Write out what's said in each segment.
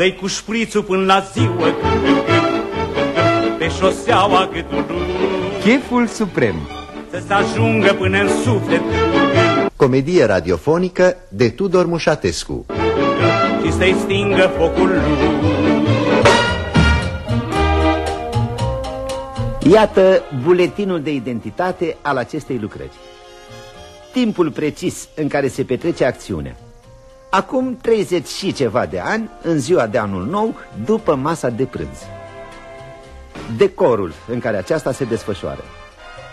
dă cu șprițul până la ziua Pe șoseaua gâtul Cheful suprem. Să se ajungă până în suflet. Comedie radiofonică de Tudor Mușatescu. Și să-i stingă focul lui. Iată buletinul de identitate al acestei lucrări. Timpul precis în care se petrece acțiunea Acum 30 și ceva de ani, în ziua de anul nou, după masa de prânz. Decorul în care aceasta se desfășoară.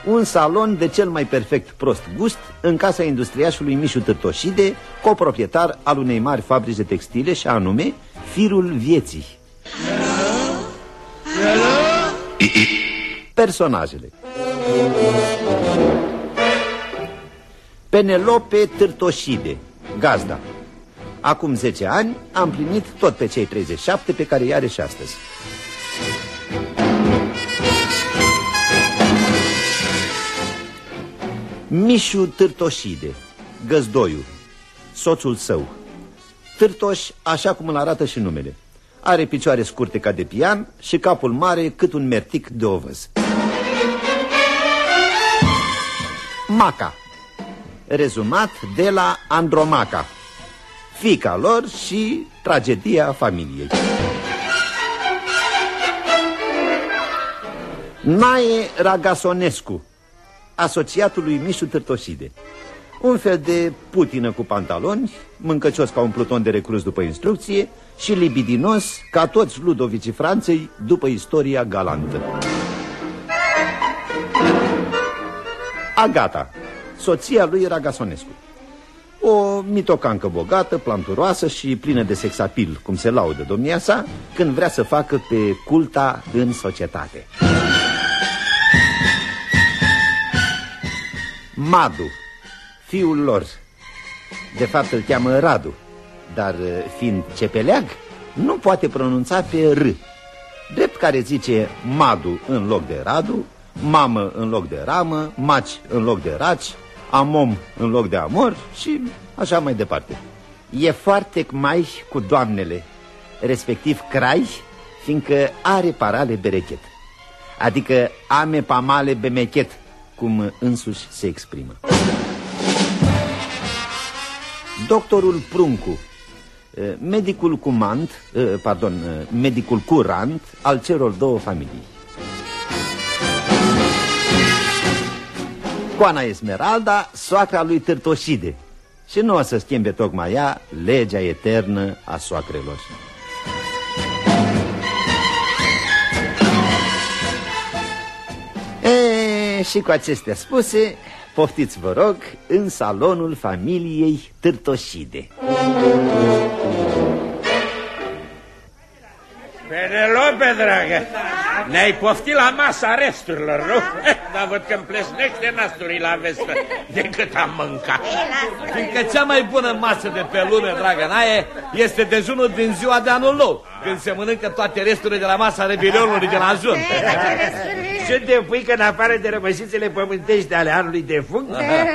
Un salon de cel mai perfect prost gust în casa industriașului Mișu Târtoșide Coproprietar al unei mari fabrici de textile și anume Firul Vieții. Personajele. Penelope Târtoșide, gazda Acum 10 ani am plinit tot pe cei 37 pe care i are și astăzi. Mișu Târtoșide, găzdoiul, soțul său. Târtoș, așa cum îl arată și numele Are picioare scurte ca de pian și capul mare cât un mertic de ovăz. Maca Rezumat de la Andromaca Fica lor și tragedia familiei. Nae Ragasonescu Asociatul lui Mișu Târtoșide. Un fel de putină cu pantaloni Mâncăcios ca un pluton de recruz după instrucție Și libidinos ca toți ludovicii Franței După istoria galantă. Agata Soția lui Ragasonescu o mitocancă bogată, planturoasă și plină de sexapil, cum se laudă domnia sa, când vrea să facă pe culta în societate. Madu, fiul lor, de fapt îl cheamă Radu, dar fiind cepeleag, nu poate pronunța pe R. Drept care zice Madu în loc de Radu, mamă în loc de ramă, maci în loc de raci, amom în loc de amor și așa mai departe. E foarte mai cu doamnele, respectiv craiș, fiindcă are parale berechet, adică ame pamale bemechet, cum însuși se exprimă. Doctorul Pruncu, medicul cumant, pardon, medicul curant al celor două familii. Școana Esmeralda, soacra lui Târtoșide. Și nu o să schimbe tocmai ea legea eternă a soacrelor. E, Și cu acestea spuse, poftiți vă rog în salonul familiei Târtoșide. Penelope, dragă, ne-ai poftit la masa resturilor, nu? Dar văd că îmi plesnește nasturii la vestă decât am mâncat. Fiindcă cea mai bună masă de pe lume, dragă Nae, este dejunul din ziua de anul nou, când se mănâncă toate resturile de la masa rebelionului de la ajun. Și te pui că în afară de rămășițele pământești ale anului de func,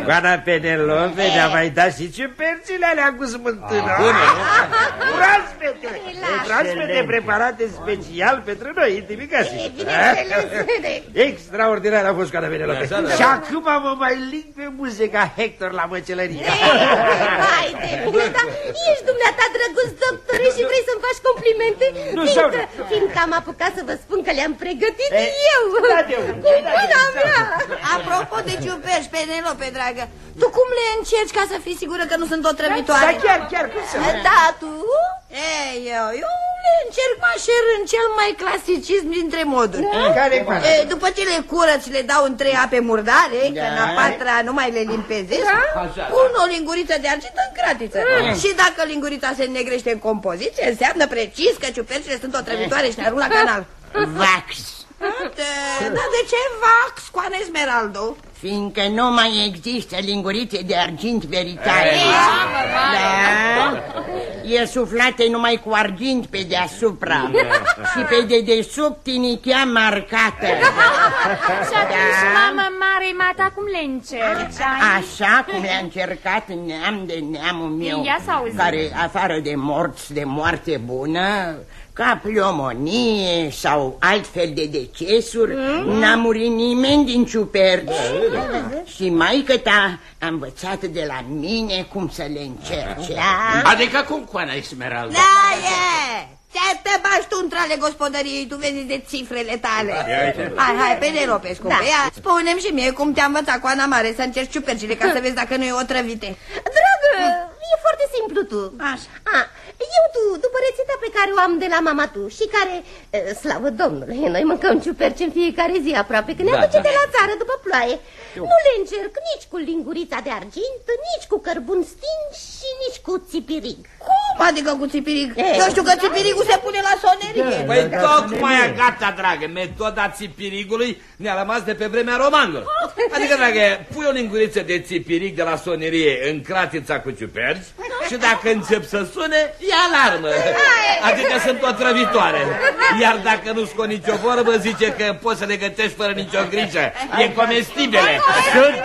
Goana Penelope ne-a mai dat și ciupercile alea cu smântână. Bune, Proaspete, proaspete preparate special pentru noi, intimicasi. Extraordinar a fost Goana Penelope. Și acum mă mai ling pe muzica Hector la măcelărie. Hai de mine, dar ești dumneata drăguț doctore și vrei să-mi faci complimente? Nu, fiindcă, sau- fiindcă am apucat să vă spun că le-am pregătit Eh, eu. da, de unde? Cu Da, mâna de- mea. Apropo de ciuperci, Penelope, dragă, tu cum le încerci ca să fii sigură că nu sunt otrăvitoare? Da, chiar, chiar, cum să... Da, tu? Ei, eu, eu le încerc mașer în cel mai clasicism dintre moduri. Care E, după ce le curăț, le dau în trei ape murdare, că în a patra nu mai le limpezesc, pun o linguriță de argint în cratiță. Și dacă lingurița se negrește în compoziție, înseamnă precis că ciupercile sunt otrăvitoare și le arunc la canal. Vax, De- Dar de ce vax cu Esmeraldo? fiindcă nu mai există lingurițe de argint veritare. Da? E suflate numai cu argint pe deasupra Și pe dedesubt tinichea marcată Și atunci, mamă mare, mata, cum le încerci? ai? Așa cum le-a încercat neam de neamul meu Ia să auzim. Care, afară de morți de moarte bună ca pliomonie sau altfel de decesuri, n-a murit nimeni din ciuperci. Și maică ta a învățat de la mine cum să le încerce. Da. Adică cum, Coana Esmeralda? Da, e! Te te bași tu între gospodăriei, tu vezi de cifrele tale. Hai, hai, Penelope, scumpe, Da. ia, spune-mi și mie cum te-a învățat cu Ana Mare să încerci ciupercile ca să vezi dacă nu e otrăvite. Dragă, e foarte simplu tu. Așa. A, eu tu, după rețeta pe care o am de la mama tu și care, e, slavă Domnului, noi mâncăm ciuperci în fiecare zi aproape, când ne Da, aduce da. de la țară după ploaie. Nu le încerc nici cu lingurița de argint, nici cu cărbun stingi și nici cu țipirig. Cum adică cu țipirig? E. Eu știu că țipirigul se pune la sonerie. Păi tocmai gata, dragă, metoda țipirigului ne-a rămas de pe vremea romanilor. Adică, dragă, pui o linguriță de țipirig de la sonerie în cratița cu ciuperci și dacă încep să sune, e alarmă. Adică sunt otrăvitoare. Iar dacă nu scot nicio vorbă, zice că poți să le gătești fără nicio grijă. E comestibile. Sunt,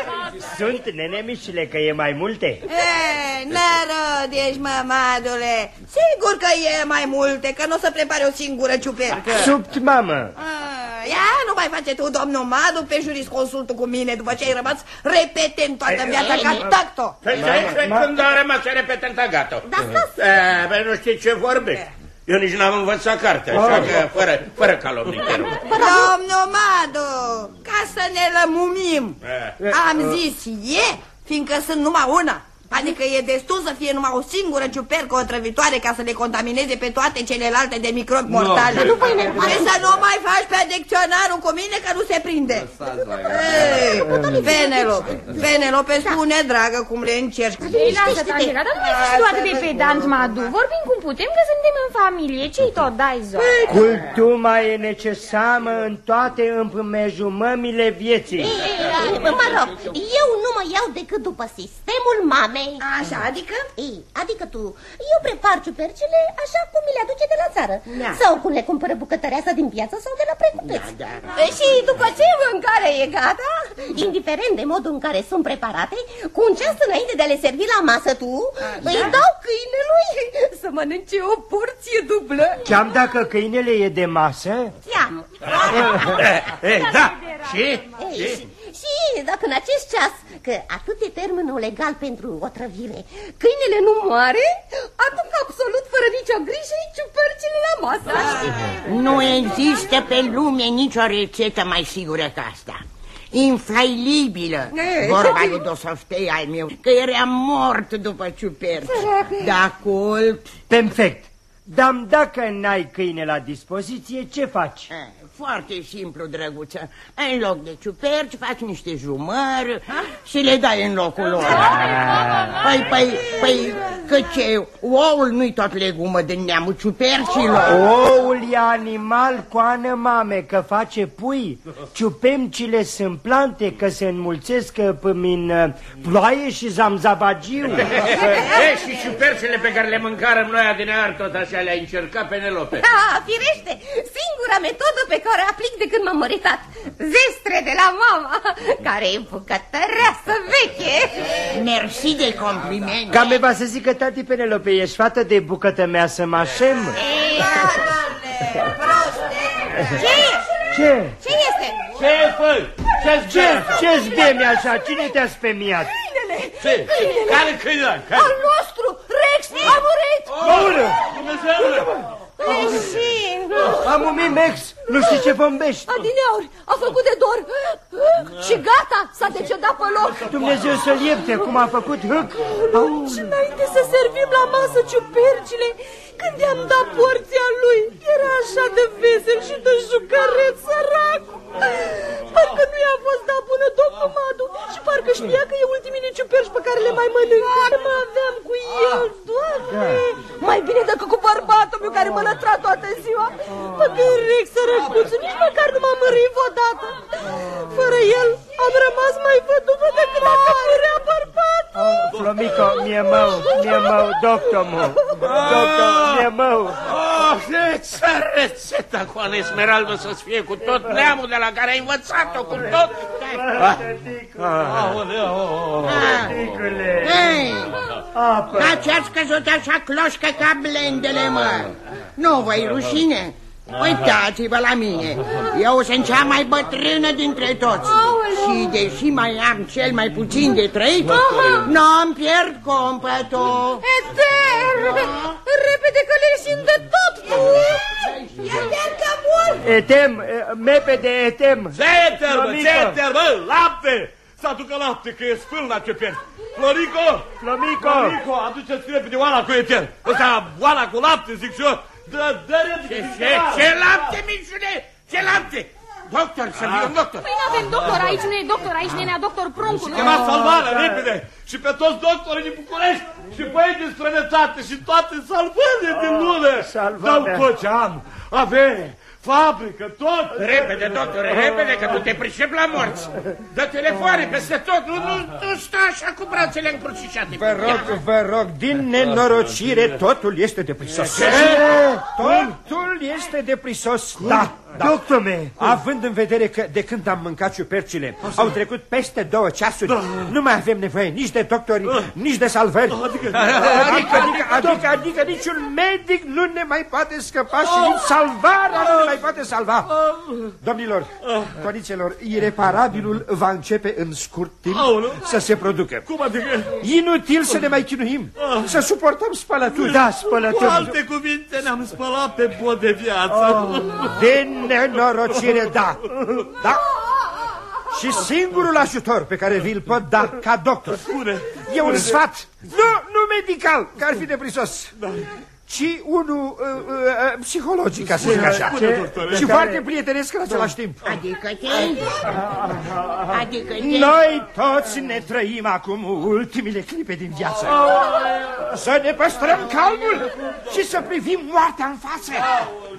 sunt nenemișile că e mai multe. E, nărăd ești, mămadule. Sigur că e mai multe, că nu o să prepare o singură ciupercă. Subt, mamă. Ah, Ia, nu mai face tu, domnul Madu, pe jurisconsultul cu mine după ce ai rămas repetent toată viața ca tacto. Păi stai, stai, când a rămas repetent, gata. Da, stas. Eh, Păi nu știi ce vorbești. Eu nici n-am învățat carte, așa că fără, fără calomnii, te rog. Domnul Madu, ca să ne lămumim, Eh. am zis e, fiindcă sunt numai una. Adică e destul să fie numai o singură ciupercă otrăvitoare ca să le contamineze pe toate celelalte de microbi mortale. Nu vă enervați. Și să nu mai faci pe dicționarul cu mine că nu se prinde. Ei, Penelope, Penelope, spune, dragă, cum le încerci. Ei, lasă, Tangela, dar nu mai fi tu atât de pedant, Madu. Vorbim cum putem, că suntem în familie. Ce-i tot, dai zo? Cultuma e necesară în toate împrejurările vieții. Ei, Mă rog, eu nu mă iau decât după sistemul mamei. Așa, adică? Ei, adică tu, eu prepar ciupercile așa cum mi le aduce de la țară. Da. Sau cum le cumpără bucătăreasa din piață sau de la precupeț. Da, Și după ce mâncarea e gata, indiferent de modul în care sunt preparate, cu un ceas înainte de a le servi la masă tu, îi dau câinelui să mănânce o porție dublă. Chiar dacă câinele e de masă, Ia-m. Eh, da, și? Ei, și, și dacă în acest ceas, că atât e termenul legal pentru otrăvire, câinele nu moare, aduc absolut fără nicio grijă ciupercile la masă. Nu există pe lume nicio rețetă mai sigură ca asta. Inflailibilă. Vorba lui Dosofei al meu Că era mort după ciuperci. Da, cult perfect. Dar dacă n-ai câine la dispoziție, ce faci? Eh, Foarte simplu, drăguță În loc de ciuperci faci niște jumări Și le dai în locul lor Păi, păi, păi, că ce Oul nu-i tot legumă din neamul ciupercilor Oul e animal cu ană mame, că face pui. Ciupemcile sunt plante, că se înmulțesc prin uh, ploaie și zamzabagiu. E, și ciupercele pe care le mâncarăm noi adinear tot așa le-ai încercat, Penelope. Da, firește, singura metodă pe care o aplic de când m-am măritat. Zestre de la mama, care e bucătăreasă veche. Mersi de compliment Cam va să zică, tati Penelope, ești fată de bucătă mea să mă așem? Ei, Doamne, proste! ce e? Ce? Ce este? Ce fă? Ce-ți Ce, ce-ți bemi așa? Cine te-a spemiat? Câinele! Ce? Care câine? Care? Al nostru, Rex, a murit! Maură! Dumnezeule! Și... Am umit Max, nu știi ce bombești. Adineauri, a făcut de dor și gata, s-a decedat pe loc. Dumnezeu să-l iepte, cum a făcut hâc. Și înainte să servim la masă ciupercile, când i-am dat porția lui, era așa de vesel și de jucăreț sărac. Parcă nu i-a fost dat bună domnul Madu și parcă știa că e ultimile ciuperci pe care le mai mănâncă. Mă aveam cu el, doamne! Mai bine decât cu bărbatul meu care mă lătra toată ziua. Păcă Rex sărăcuțul, nici măcar nu m-a mărit odată. Fără el am rămas mai văduvă decât dacă murea bărbatul. Flomico, mie mau, mie mau, doctor meu, Doctor, Nemău. Oh, ce rețeta cu Ana Esmeralda să-ți fie cu tot neamul de la care ai învățat-o, cu tot. Hei, dar ce-ați scăzut așa cloșcă ca blendele, mă? Nu vă rușine? Uitați-vă la mine, eu sunt cea mai bătrână dintre toți Și deși mai am cel mai puțin de trăit, n-am pierd compătul Eter! Repede că leșin de tot tu! Eter că mor! Etem, mepede etem. Ce eter, bă, ce eter, bă, lapte! Să aducă lapte, că e spâlna ce pierd. Florico! Flamico! Florico, aduceți repede oala cu eter. Ăsta, oala cu lapte, zic și eu. Dă, dă repede. Ce, ce, ce lapte, mișune? Ce lapte? Doctor, să fie un doctor. Păi n-avem doctor aici, nu e doctor aici, nenea doctor Pruncu, nu? Chema salvarea, repede! Și pe toți doctorii din București și băieți din străinătate și toate salvările din lume! Salvarea. Dau tot ce am, avere, fabrică, tot! Repede, doctore, repede, că tu te pricepi la morți. Dă telefoane peste tot, nu, nu, nu sta așa cu brațele încrucișate. Vă rog, vă rog, din nenorocire totul este deprisos. Ce? Totul este deprisos, da. Da. Doctor me. Având în vedere că de când am mâncat ciupercile au trecut peste două ceasuri, nu mai avem nevoie nici de doctori, nici de salvări. Adică, adică, adică, adică niciun medic nu ne mai poate scăpa și nici salvarea nu ne mai poate salva. Domnilor, conițelor, ireparabilul va începe în scurt timp să se producă. Cum adică? Inutil să ne mai chinuim, să suportăm spălături. Da, Cu spălături. alte cuvinte ne-am spălat pe pod de viață. De nenorocire, da. Da. Și singurul ajutor pe care vi-l pot da ca doctor Spune. e un sfat, nu, nu medical, că ar fi deprisos, ci unul uh, uh, psihologic, ca să zic așa. Spune, doctore. Și foarte prietenesc în același timp. Adică te... Adică te... Noi toți ne trăim acum ultimile clipe din viață. Să ne păstrăm calmul și să privim moartea în față,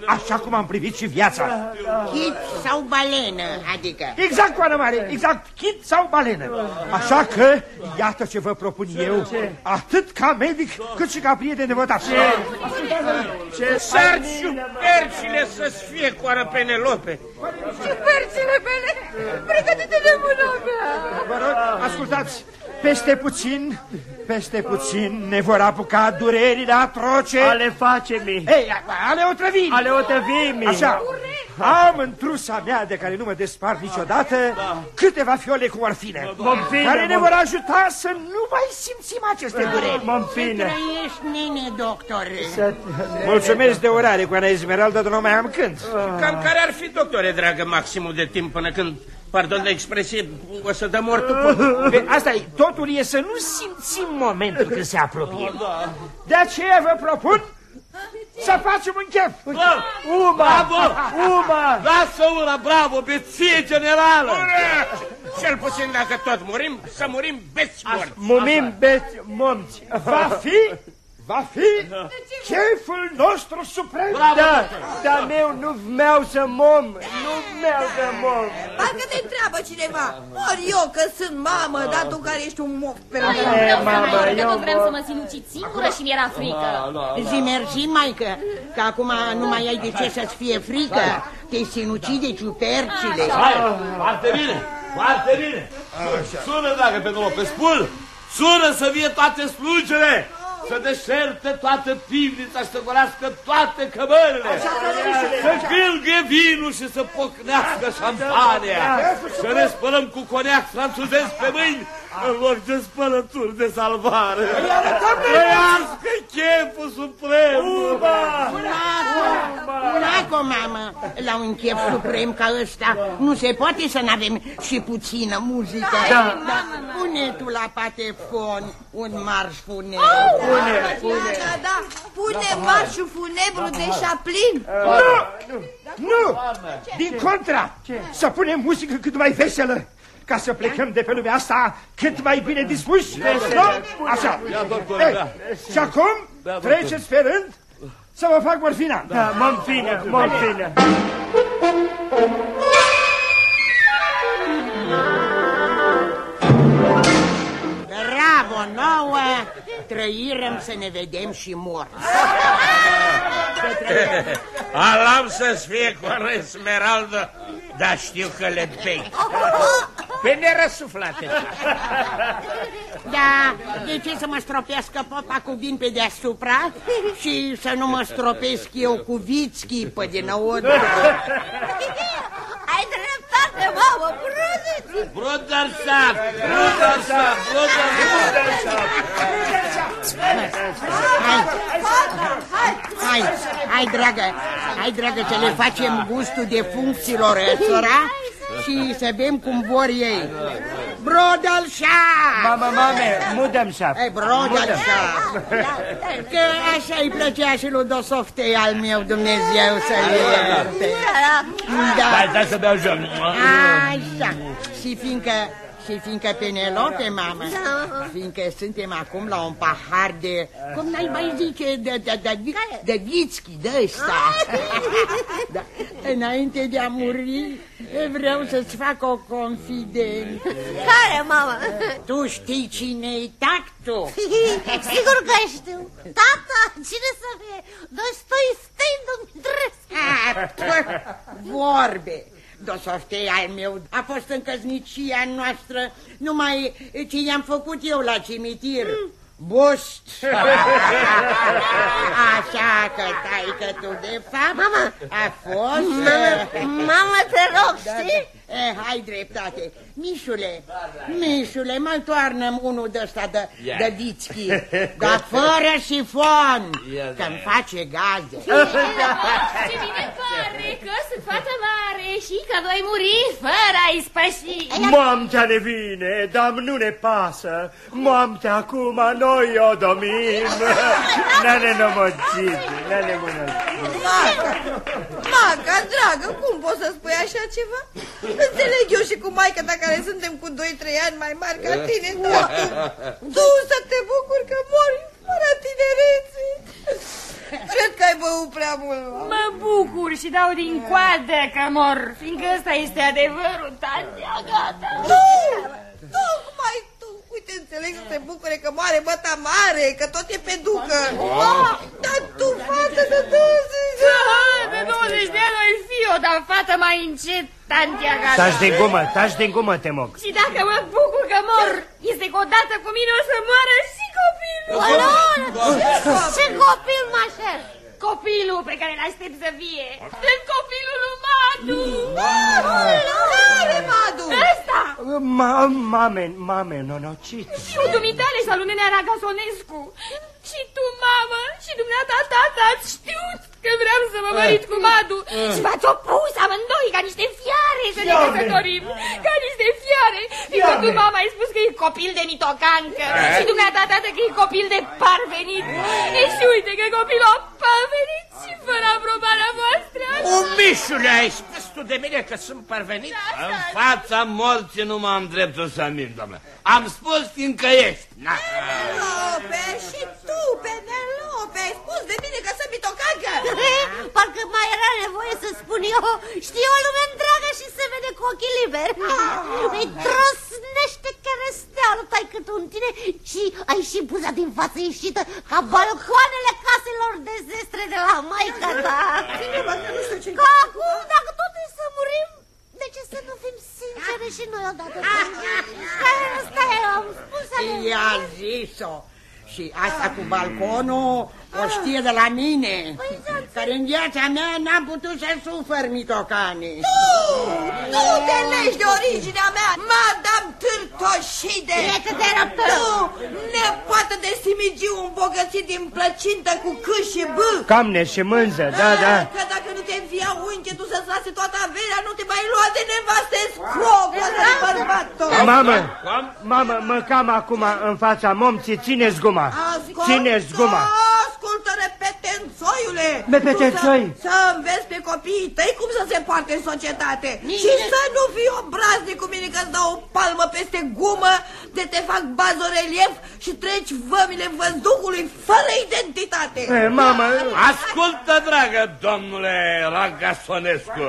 așa cum am privit și viața. Chit sau balenă, adică... Exact, Coana Mare, exact, chit sau balenă. Așa că, iată ce vă propun eu, atât ca medic, cât și ca prieten devotat. Ce Sarci șupercile să-ți fie coară Penelope. Și perțile mele! Pregătite de mâna mea! Vă rog, ascultați, peste puțin, peste puțin ne vor apuca durerile atroce ale face-mi. Ei, ale otrăvirii. Ale otrăvimi. Așa, am în trusa mea de care nu mă despart niciodată câteva fiole cu morfină, Morfină, care ne mor- vor ajuta să nu mai simțim aceste dureri. Momfină. Trăiești, nene, doctor. Să... Mulțumesc de orare cu Ana Esmeralda, dar nu mai am când. Cam care ar fi, doctore, dragă, maximul de timp până când, pardon de expresie, o să dă mortul pot. Pe asta e, totul e să nu simțim momentul când se apropie. De aceea vă propun să facem un chef. Uma! Bravo! Uma! Lasă una, bravo, beție generală! Cel puțin dacă tot murim, să murim beți morți. Mumim beți momți. Va fi, va fi cheful nostru suprem. Da, dar meu nu vreau să mom, nu vreau să mom. Parcă te întreabă cineva. Ori eu că sunt mamă, dar tu care ești un mof pe Ai, la eu vreau să mamă, mor, că eu tot vrem mor. să mă sinucid singură și mi-era frică. Zi mersi, maică, că acum nu mai ai de ce să-ți fie frică. Te sinucide ciupercile. Hai, foarte bine, foarte bine. Sună, dragă Penelope, spun, sună să vie toate slujele, să deșerte toată pivnița și să golească toate cămările, să gâlgâie vinul și să pocnească șampania, să ne spălăm cu coniac franțuzesc pe mâini, în loc de spălături de salvare. Trăiască cheful suprem! Uraco, mamă, la un chef suprem ca ăsta nu se poate să n-avem și puțină muzică. Da. Pune tu la patefon un marș funebru. Pune, Da, pune. da, da. Pune marșul funebru de Chaplin. Nu, nu, din contra, să punem muzică cât mai veselă, ca să plecăm de pe lumea asta cât mai bine dispuși. Nu? Așa. Ia, doctore, Ei, da. Și acum treceți pe rând să vă fac morfina. Da, momfină, momfină. Bravo, no, sau uh, trăirăm să ne vedem și morți? Alam să-ți fie cu Esmeralda, dar știu că le bei. Pe nerăsuflate. Da, de ce să mă stropească popa cu vin pe deasupra și să nu mă stropesc eu cu vițchi pe dinăuntru? Ai dreptate, mamă, brăziți! Brudersaf! Brudersaf! Brudersaf! Hai, hai, hai, dragă, hai, dragă, să le facem gustul de funcțiilor ăstora și să bem cum vor ei. Brodalșa! Mama, mame, mudăm șap. Ei, Brodalșa! Că așa îi plăcea și lui Dosoftei al meu, Dumnezeu să-l ierte. Da. Hai, stai să beau joc. Așa. Și fiindcă și fiindcă Penelope, mamă, fiindcă suntem acum la un pahar de, cum n-ai mai zice, de, de, de, de, de whisky de ăsta. da. Înainte de a muri, vreau să-ți fac o confidență. Care, mamă? Tu știi cine-i tactul? Sigur că știu. Tata, cine să fie? Dostoi Stein Dumitrescu. Vorbe. Dosoftei al meu a fost în căsnicia noastră numai ce i-am făcut eu la cimitir. Bust! Așa că taică tu de fapt Mama! a fost... Mama, mama, te rog, Da, știi? da. Eh, hai dreptate. Mișule, Mișule, mai toarnă unul de ăsta de, Ia. de vițchi, dar fără șifon, Ia, da. că-mi face gaze. Ce bine pare că sunt fată mare și că voi muri fără a-i spăși. Moamtea ne vine, dar nu ne pasă. Moamtea acum noi o domim. Ne-ne nomocit, ne-ne Maca, Maca, dragă, cum poți să spui așa ceva? Înțeleg eu și cu maica ta care suntem cu 2-3 ani mai mari ca tine, dar tu, tu să te bucuri că mori fără tinerețe. Cred că ai băut prea mult. mama. Mă bucur și dau din coadă că mor, fiindcă ăsta este adevărul, Tania, gata. Tu, tu, cum ai tu? Uite, înțeleg să te bucure că moare băta mare, că tot e pe ducă. Oh, dar tu, fată de 20 de ani. De 20 de ani oi fi o, dar fată mai încet, Tantia, gata. Taci din gumă, taci din gumă, te mog. Și dacă mă bucur că mor, este că odată cu mine o să moară și copilul. Ce copil, mașer? Copilul pe care l-aștept să fie. Sunt copilul lui Madu. Care, Madu? Ăsta. Ma, mame, mame, nonocit. Fiul dumitale și al lui Nenea Ragasonescu. Și tu, mamă, și dumneata, tata, ați știut că vreau să mă mărit cu Madu. Și v-ați opus amândoi ca niște fiare să ne căsătorim. Ca niște fiare. Fiindcă tu, mama, ai spus că e copil de mitocancă. Și dumneata, tată, că e copil de parvenit. E și uite că copilul a parvenit și fără aprobarea voastră. Umișule, ai spus tu de mine că sunt parvenit? În fața morții nu m-am dreptul să mint, domnule. Am spus fiindcă ești. Na. Penelope, și tu, Penelope, ai spus de mine că sunt mitocancă. Parcă mai era nevoie să spun eu. Știi o lume întreagă și se vede cu ochii liberi. Îi trosnește cherestealul tai cât un tine și ai și buza din față ieșită ca balcoanele caselor de zestre de la maica ta. Ca acum, dacă tot e să murim, de ce să nu fim sincere și noi odată? Stai, stai, am spus să ne... I-a zis-o. Și asta cu balconul o știe de la mine, care în viața mea n-am putut să sufăr mitocane. Tu te legi de originea mea, Madame Târtoșide! Iată de răpăr! Tu, nepoată de Simigiu îmbogățit din plăcintă cu C și B! Camne și mânză, da, da. Că dacă nu te învia unche, tu să-ți lase toată averea, nu te mai lua de nevastă scropă de bărbat Mamă, mamă, mă cam acum în fața momții, țineți guma. Țineți guma. Ascultă, repetențoiule! Repetențoi. Tu Să, să înveți pe copiii tăi cum să se poarte în societate. Și să nu fii obraznic cu mine că-ți dau o palmă peste gumă, de te fac bazorelief și treci vămile văzduhului fără identitate. E, mamă, Ascultă, dragă domnule Ragasonescu,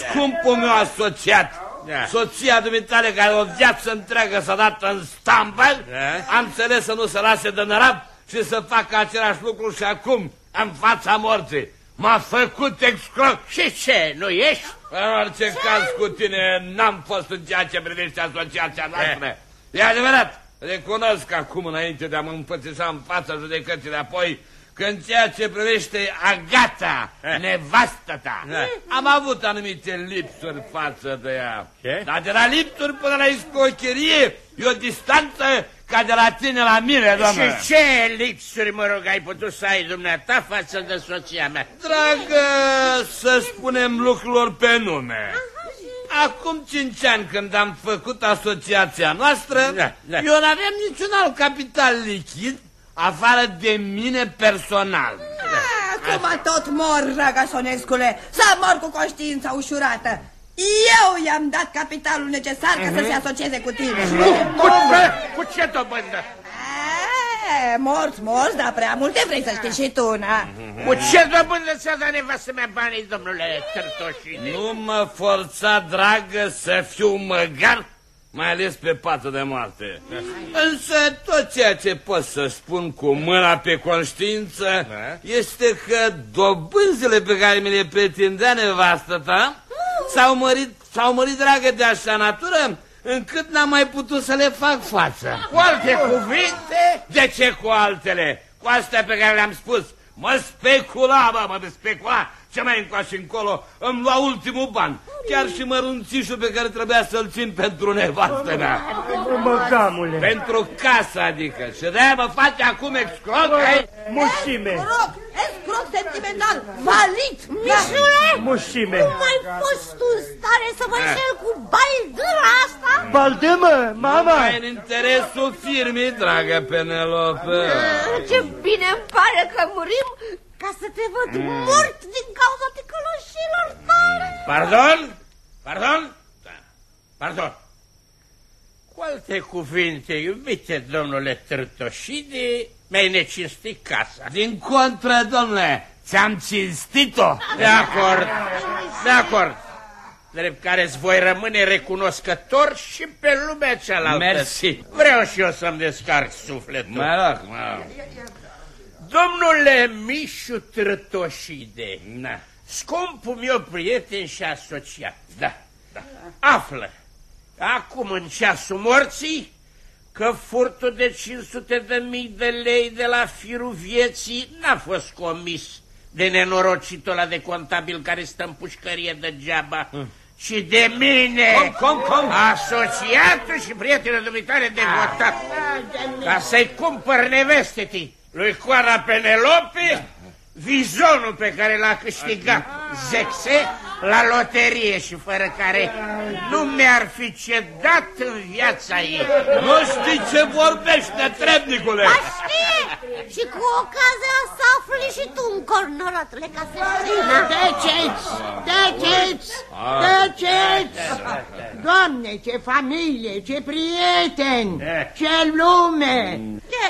scumpul meu asociat, Da. Soția dumitare care o viață întreagă s-a dat în stampă, da. am înțeles să nu se lase de nărat și să facă același lucru și acum, în fața morții. M-a făcut excroc. Și ce, nu ești? În orice ce? caz cu tine n-am fost în ceea ce privește asociația noastră. E adevărat, recunosc acum înainte de a mă împățișa în fața judecății de apoi că în ceea ce privește Agata, eh. nevastă ta, eh. am avut anumite lipsuri față de ea. Ce? Dar de la lipsuri până la iscocherie e o distanță ca de la tine la mine, doamnă. Și ce lipsuri, mă rog, ai putut să ai dumneata față de soția mea? Dragă, să spunem lucrurilor pe nume. Acum cinci ani când am făcut asociația noastră, da, da. eu n-aveam niciun alt capital lichid afară de mine personal. Ah, cum tot mor, Sonescule, să mor cu conștiința ușurată. Eu i-am dat capitalul necesar ca să mhm. se asocieze cu tine. Cu, cu ce dobândă? Eh, morți, morți, dar prea multe vrei să știi și tu, na? Mhm. Cu ce dobândă ți-a dat nevastă mea banii, domnule Târtoșine? Nu mă forța, dragă, să fiu măgar mai ales pe patul de moarte. Însă tot ceea ce pot să spun cu mâna pe conștiință da. este că dobânzile pe care mi le pretindea nevastă ta s-au mărit, s-au mărit dragă de așa natură încât n-am mai putut să le fac față. Cu alte cuvinte? De ce cu altele? Cu astea pe care le-am spus. Mă specula, bă, mă specula ce mai încoace încolo, îmi lua ultimul ban. Chiar și mărunțișul pe care trebuia să-l țin pentru nevastă mea. Măcamule. Pentru casă, adică. Și de-aia mă face acum excroc, ai? Mușime. Excroc, excroc sentimental, valit. Mișule? Mușime. Cum ai fost tu în stare să mă înșel cu baldâra asta? Baldâmă, mama. Mai în interesul firmei, dragă Penelope. Ce bine îmi pare că murim ca să te văd mm. mort din cauza ticăloșilor tale. Pardon? Pardon? Da. Pardon. Cu alte cuvinte, iubite domnule Târtoșide, mi-ai necinstit casa. Din contră, domnule, ți-am cinstit-o. De acord, de acord. Drept care îți voi rămâne recunoscător și pe lumea cealaltă. Mersi. Vreau și eu să-mi descarc sufletul. Mă rog, mă rog. Domnule Mișu Trătoșide, da. scumpul meu prieten și asociat, da, da. află, acum în ceasul morții, că furtul de 500 de mii de lei de la firul vieții n-a fost comis de nenorocitul ăla de contabil care stă în pușcărie degeaba, mm. ci de mine, cum, cum, cum? asociatul și prietenul dumitare de votat, ca să-i cumpăr nevestetii lui Coara Penelope vizonul pe care l-a câștigat Zexe la loterie și fără care nu mi-ar fi cedat în viața ei. Nu știi ce vorbește, trebnicule? Aș știe! Și cu ocazia asta afli și tu un cornoratule ca să Teceți! Teceți! Teceți! Doamne, ce familie, ce prieteni, ce lume!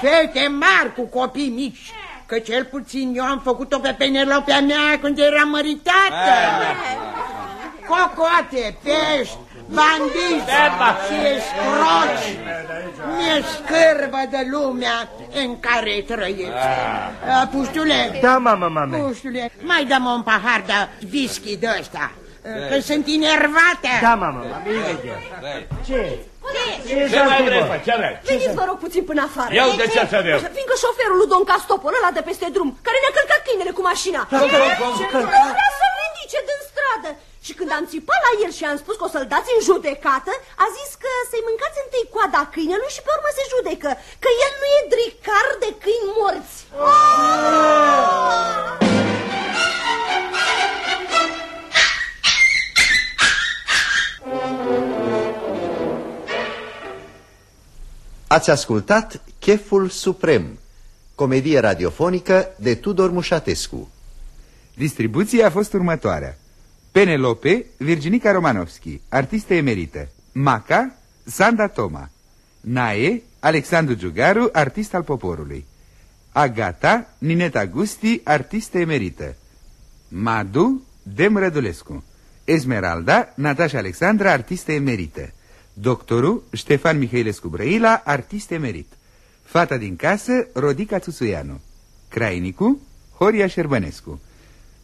Fete mari cu copii mici Că cel puțin eu am făcut-o pe Penelopea mea când era măritată. Cocoate, pești, bandiți și escroci. Mi-e scârbă de lumea în care trăiesc. Puștule? Da, mamă, mamă. Puștule, mai dăm un pahar de whisky de ăsta. Că sunt enervate. Da, mamă, mamă, imediat. Ce? Ce? Ce mai vrei, fă? Ce vrei? Veniți, vă rog, puțin până afară. Eu de ce să vreau? Fiindcă șoferul lui Don Castopol, ăla de peste drum, care ne-a călcat câinele cu mașina. Nu vrea să-l ridice din stradă. Și când am țipat la el și am spus că o să-l dați în judecată, a zis că să-i mâncați întâi coada câinelui și pe urmă se judecă, că el nu e dricar de câini morți. Ați ascultat Cheful Suprem, comedie radiofonică de Tudor Mușatescu. Distribuția a fost următoarea. Penelope, Virginica Romanovski, artistă emerită. Maca, Sanda Toma. Nae, Alexandru Giugaru, artist al poporului. Agata, Nineta Gusti, artistă emerită. Madu, Dem Rădulescu. Esmeralda, Natasha Alexandra, artistă emerită. Doctorul, Ștefan Mihailescu Brăila, artist emerit. Fata din casă, Rodica Țuțuianu. Crainicu, Horia Șerbănescu.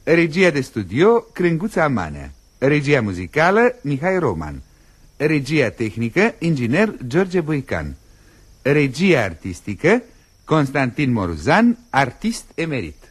Regia de studio, Crânguța Amanea. Regia muzicală, Mihai Roman. Regia tehnică, inginer George Boican. Regia artistică, Constantin Moruzan, artist emerit.